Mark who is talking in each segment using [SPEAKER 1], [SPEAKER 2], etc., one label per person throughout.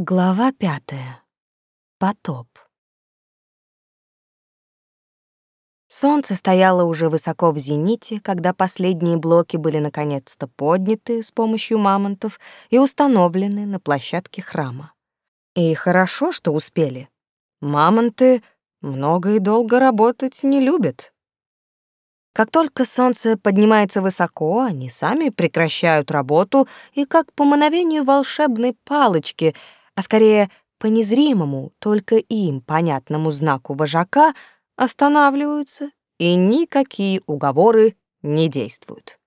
[SPEAKER 1] Глава пятая. Потоп. Солнце стояло уже высоко в зените, когда последние блоки были наконец-то подняты с помощью мамонтов и установлены на площадке храма. И хорошо, что успели. Мамонты много и долго работать не любят. Как только солнце поднимается высоко, они сами прекращают работу и как по мановению волшебной палочки — а скорее по незримому, только им понятному знаку вожака останавливаются, и никакие уговоры не действуют.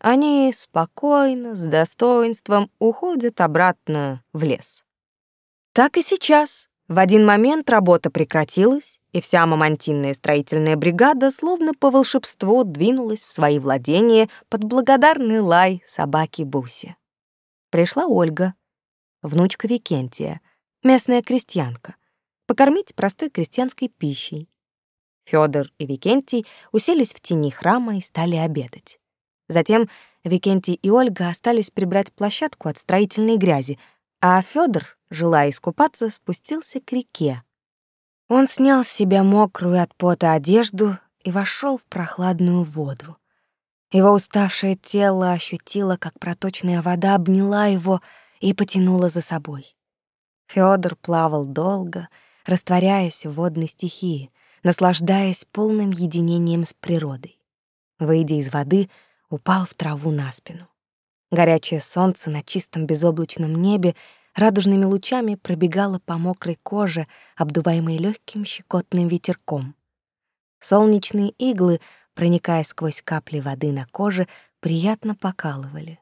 [SPEAKER 1] Они спокойно, с достоинством уходят обратно в лес. Так и сейчас. В один момент работа прекратилась, и вся мамонтинная строительная бригада словно по волшебству двинулась в свои владения под благодарный лай собаки Буси. Пришла Ольга — внучка Викентия, местная крестьянка, покормить простой крестьянской пищей. Фёдор и Викентий уселись в тени храма и стали обедать. Затем Викентий и Ольга остались прибрать площадку от строительной грязи, а Фёдор, желая искупаться, спустился к реке. Он снял с себя мокрую от пота одежду и вошел в прохладную воду. Его уставшее тело ощутило, как проточная вода обняла его и потянула за собой. Фёдор плавал долго, растворяясь в водной стихии, наслаждаясь полным единением с природой. Выйдя из воды, упал в траву на спину. Горячее солнце на чистом безоблачном небе радужными лучами пробегало по мокрой коже, обдуваемой легким щекотным ветерком. Солнечные иглы, проникая сквозь капли воды на коже, приятно покалывали.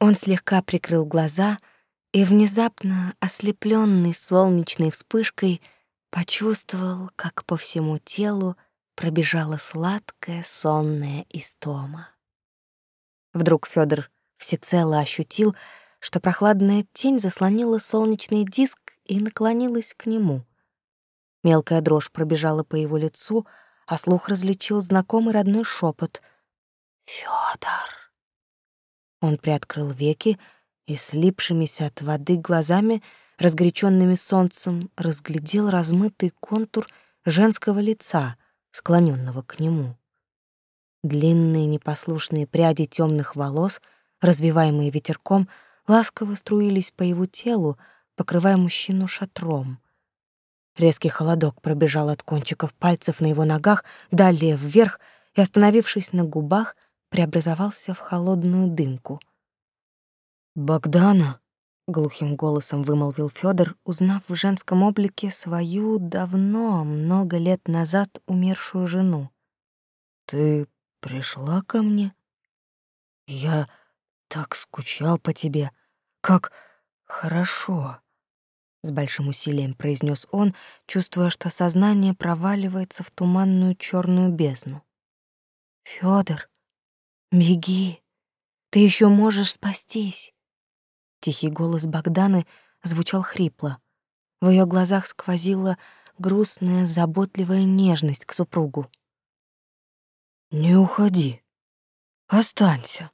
[SPEAKER 1] Он слегка прикрыл глаза и внезапно, ослепленный солнечной вспышкой, почувствовал, как по всему телу пробежала сладкая сонная истома. Вдруг Федор всецело ощутил, что прохладная тень заслонила солнечный диск и наклонилась к нему. Мелкая дрожь пробежала по его лицу, а слух различил знакомый родной шепот: «Фёдор!» Он приоткрыл веки и слипшимися от воды глазами, разгоряченными солнцем, разглядел размытый контур женского лица, склоненного к нему. Длинные непослушные пряди темных волос, развиваемые ветерком, ласково струились по его телу, покрывая мужчину шатром. Резкий холодок пробежал от кончиков пальцев на его ногах далее вверх и, остановившись на губах, — преобразовался в холодную дымку. «Богдана!» — глухим голосом вымолвил Федор, узнав в женском облике свою давно, много лет назад умершую жену. «Ты пришла ко мне? Я так скучал по тебе. Как хорошо!» С большим усилием произнес он, чувствуя, что сознание проваливается в туманную черную бездну. Федор, Беги, ты еще можешь спастись. Тихий голос Богданы звучал хрипло. В ее глазах сквозила грустная, заботливая нежность к супругу. Не уходи. Останься,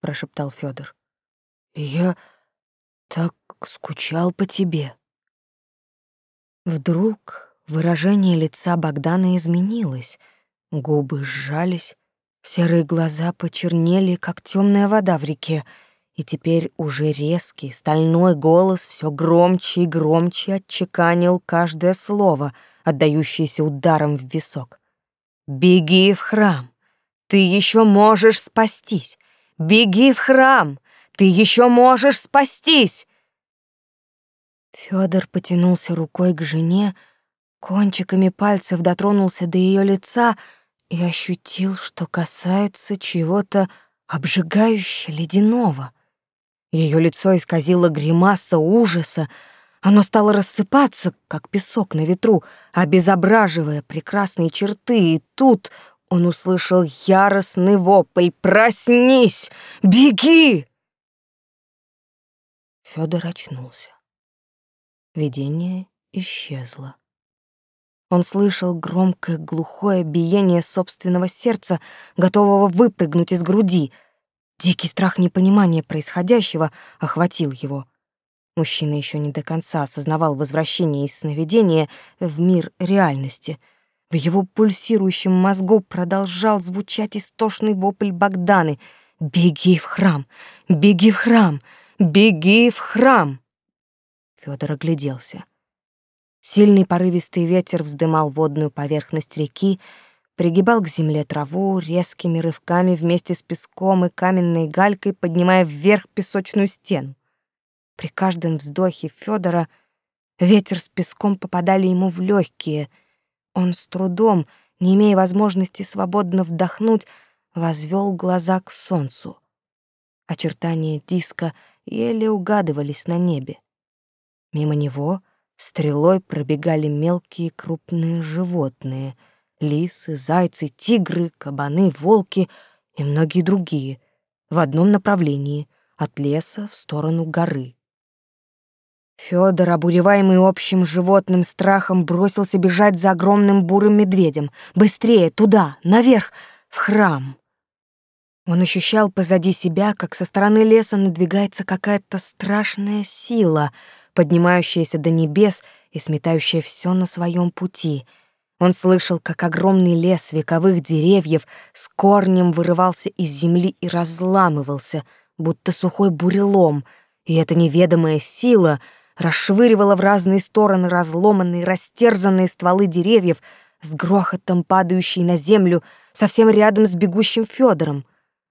[SPEAKER 1] прошептал Федор. Я так скучал по тебе. Вдруг выражение лица Богдана изменилось, губы сжались, Серые глаза почернели, как темная вода в реке, и теперь уже резкий, стальной голос все громче и громче отчеканил каждое слово, отдающееся ударом в висок. «Беги в храм! Ты еще можешь спастись! Беги в храм! Ты еще можешь спастись!» Федор потянулся рукой к жене, кончиками пальцев дотронулся до ее лица — и ощутил, что касается чего-то обжигающе ледяного. Ее лицо исказило гримаса ужаса, оно стало рассыпаться, как песок на ветру, обезображивая прекрасные черты, и тут он услышал яростный вопль «Проснись! Беги!» Федор очнулся. Видение исчезло. Он слышал громкое глухое биение собственного сердца, готового выпрыгнуть из груди. Дикий страх непонимания происходящего охватил его. Мужчина еще не до конца осознавал возвращение из сновидения в мир реальности. В его пульсирующем мозгу продолжал звучать истошный вопль Богданы «Беги в храм! Беги в храм! Беги в храм!» Федор огляделся. Сильный порывистый ветер вздымал водную поверхность реки, пригибал к земле траву резкими рывками вместе с песком и каменной галькой, поднимая вверх песочную стену. При каждом вздохе Федора ветер с песком попадали ему в легкие. Он с трудом, не имея возможности свободно вдохнуть, возвел глаза к солнцу. Очертания диска еле угадывались на небе. Мимо него стрелой пробегали мелкие крупные животные — лисы, зайцы, тигры, кабаны, волки и многие другие — в одном направлении — от леса в сторону горы. Фёдор, обуреваемый общим животным страхом, бросился бежать за огромным бурым медведем. Быстрее, туда, наверх, в храм. Он ощущал позади себя, как со стороны леса надвигается какая-то страшная сила, поднимающаяся до небес и сметающая все на своем пути. Он слышал, как огромный лес вековых деревьев с корнем вырывался из земли и разламывался, будто сухой бурелом, и эта неведомая сила — расшвыривала в разные стороны разломанные, растерзанные стволы деревьев, с грохотом падающие на землю совсем рядом с бегущим Федором.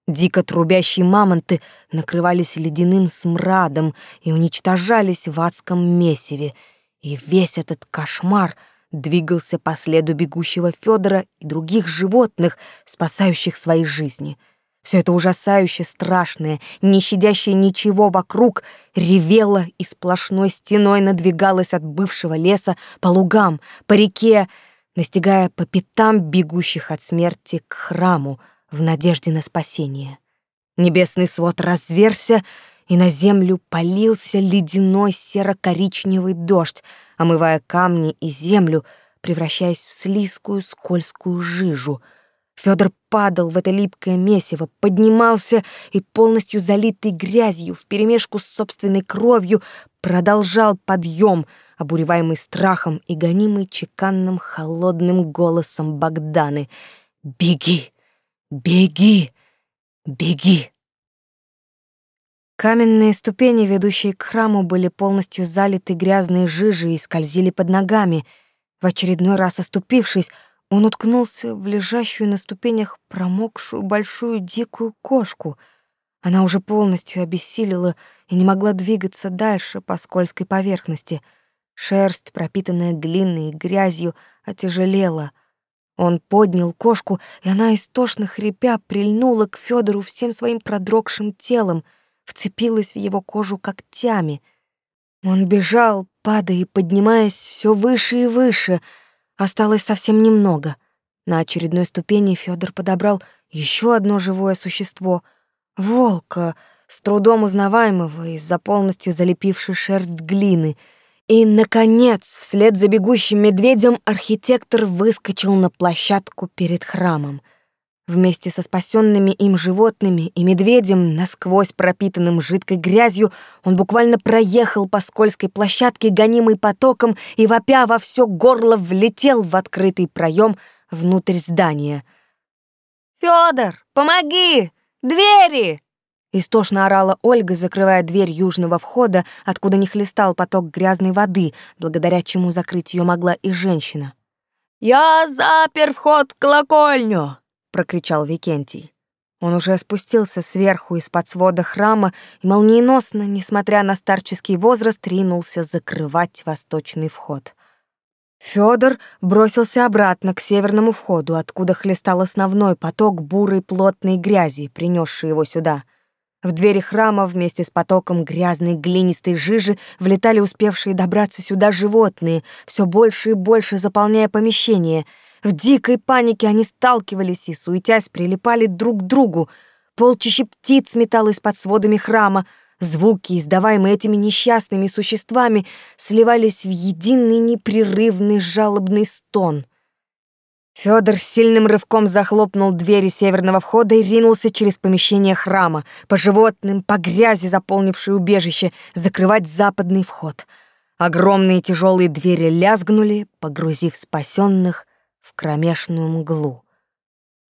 [SPEAKER 1] Дико трубящие мамонты накрывались ледяным смрадом и уничтожались в адском месиве, и весь этот кошмар двигался по следу бегущего Федора и других животных, спасающих свои жизни — все это ужасающе страшное, не щадящее ничего вокруг, ревело и сплошной стеной надвигалось от бывшего леса по лугам, по реке, настигая по пятам бегущих от смерти к храму в надежде на спасение. Небесный свод разверся, и на землю полился ледяной серо-коричневый дождь, омывая камни и землю, превращаясь в слизкую скользкую жижу — Федор падал в это липкое месиво, поднимался и, полностью залитый грязью, вперемешку с собственной кровью, продолжал подъем, обуреваемый страхом и гонимый чеканным холодным голосом Богданы. «Беги! Беги! Беги!» Каменные ступени, ведущие к храму, были полностью залиты грязной жижей и скользили под ногами. В очередной раз оступившись, он уткнулся в лежащую на ступенях промокшую большую дикую кошку. Она уже полностью обессилила и не могла двигаться дальше по скользкой поверхности. Шерсть, пропитанная глиной и грязью, отяжелела. Он поднял кошку, и она, истошно хрипя, прильнула к Федору всем своим продрогшим телом, вцепилась в его кожу когтями. Он бежал, падая и поднимаясь все выше и выше — Осталось совсем немного. На очередной ступени Федор подобрал еще одно живое существо — волка, с трудом узнаваемого из-за полностью залепившей шерсть глины. И, наконец, вслед за бегущим медведем архитектор выскочил на площадку перед храмом — Вместе со спасенными им животными и медведем, насквозь пропитанным жидкой грязью, он буквально проехал по скользкой площадке, гонимый потоком, и, вопя во все горло, влетел в открытый проем внутрь здания. «Фёдор, помоги! Двери!» Истошно орала Ольга, закрывая дверь южного входа, откуда не хлестал поток грязной воды, благодаря чему закрыть ее могла и женщина. «Я запер вход в колокольню!» — прокричал Викентий. Он уже спустился сверху из-под свода храма и молниеносно, несмотря на старческий возраст, ринулся закрывать восточный вход. Фёдор бросился обратно к северному входу, откуда хлестал основной поток бурой плотной грязи, принесший его сюда. В двери храма вместе с потоком грязной глинистой жижи влетали успевшие добраться сюда животные, все больше и больше заполняя помещение — в дикой панике они сталкивались и, суетясь, прилипали друг к другу. Полчища птиц металось под сводами храма. Звуки, издаваемые этими несчастными существами, сливались в единый непрерывный жалобный стон. Фёдор с сильным рывком захлопнул двери северного входа и ринулся через помещение храма, по животным, по грязи, заполнившей убежище, закрывать западный вход. Огромные тяжелые двери лязгнули, погрузив спасенных в кромешную мглу.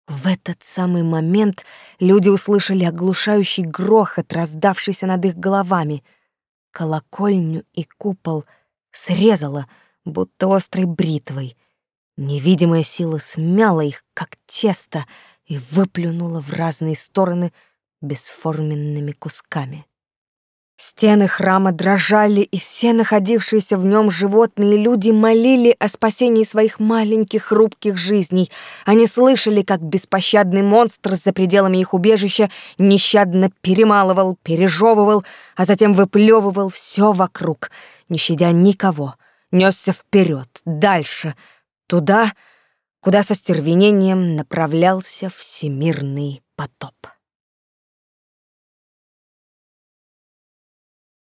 [SPEAKER 1] В этот самый момент люди услышали оглушающий грохот, раздавшийся над их головами. Колокольню и купол срезало, будто острой бритвой — Невидимая сила смяла их, как тесто, и выплюнула в разные стороны бесформенными кусками. Стены храма дрожали, и все находившиеся в нем животные и люди молили о спасении своих маленьких хрупких жизней. Они слышали, как беспощадный монстр за пределами их убежища нещадно перемалывал, пережевывал, а затем выплевывал все вокруг, не щадя никого, несся вперед, дальше — туда, куда со стервенением направлялся всемирный потоп.